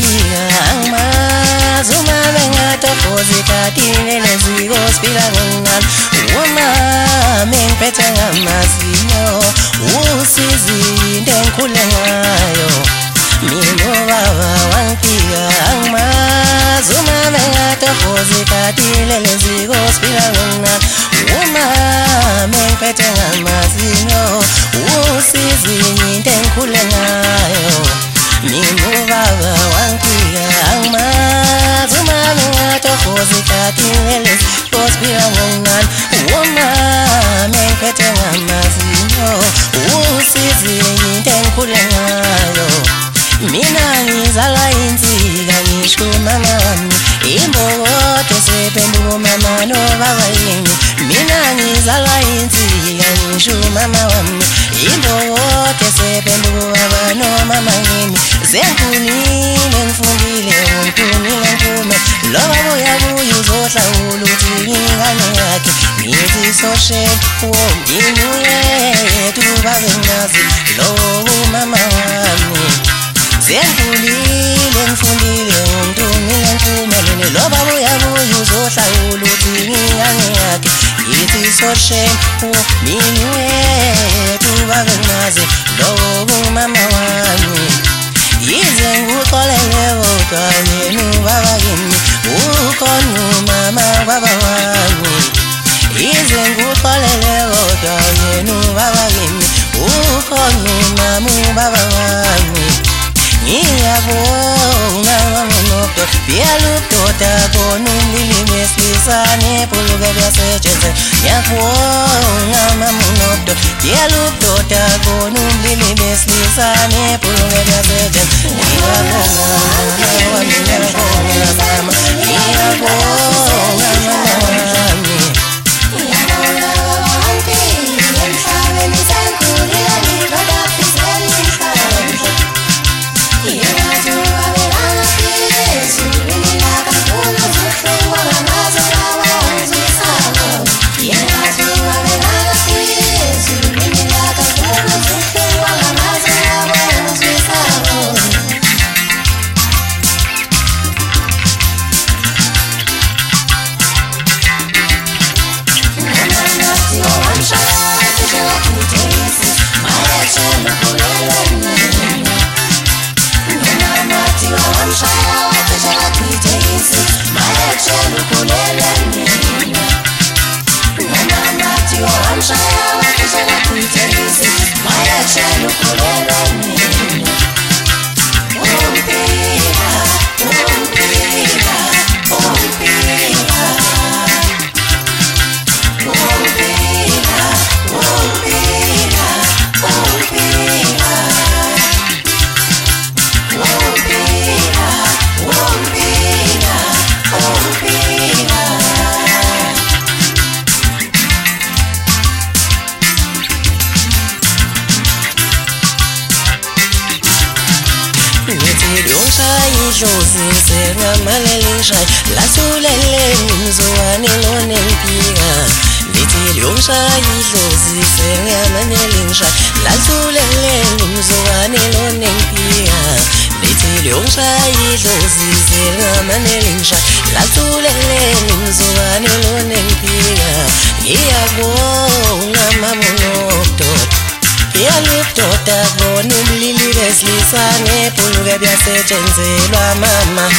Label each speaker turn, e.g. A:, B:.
A: Pia amazuma mengata fozikati nele zigos pilangan Uwama mengpetha ngamazinyo Usizinde ngikhule ngayo Mina baba wangiphika angimazuma mengata fozikati lele zigos pilangan imbokodo sephenduka umama nobaba yini mina ngizala insika ngisho mama wami. Imbokodo sephenduka ubaba nomama yini sengikhulile ngifundile ngimthunile ngiphume lo baba uyabuya uzohlawula uthi ngingane yakhe ngithi soshela womyini uyethu babe ngazi lowo mama wami. Sengikhulile ngamunokdo biyaludoda bona umlili beslisane puluke besetshenzela ngiyabonga mamunokdo biyaludoda bona umlili beslisane puluke besetshenzela ngiyabonga wami idlozi sengamalelishayi lathulele mzukwane lonempika lithi liyongishaya idlozi sengamalelishayi lathulele mzukwane lonempika lithi liyongishaya idlozi sengamalelishayi lathulele mzukwane lonempika ngiyabonga mamunododa yalidoda bona umlili beslisane puluke byasetshenzelwa mama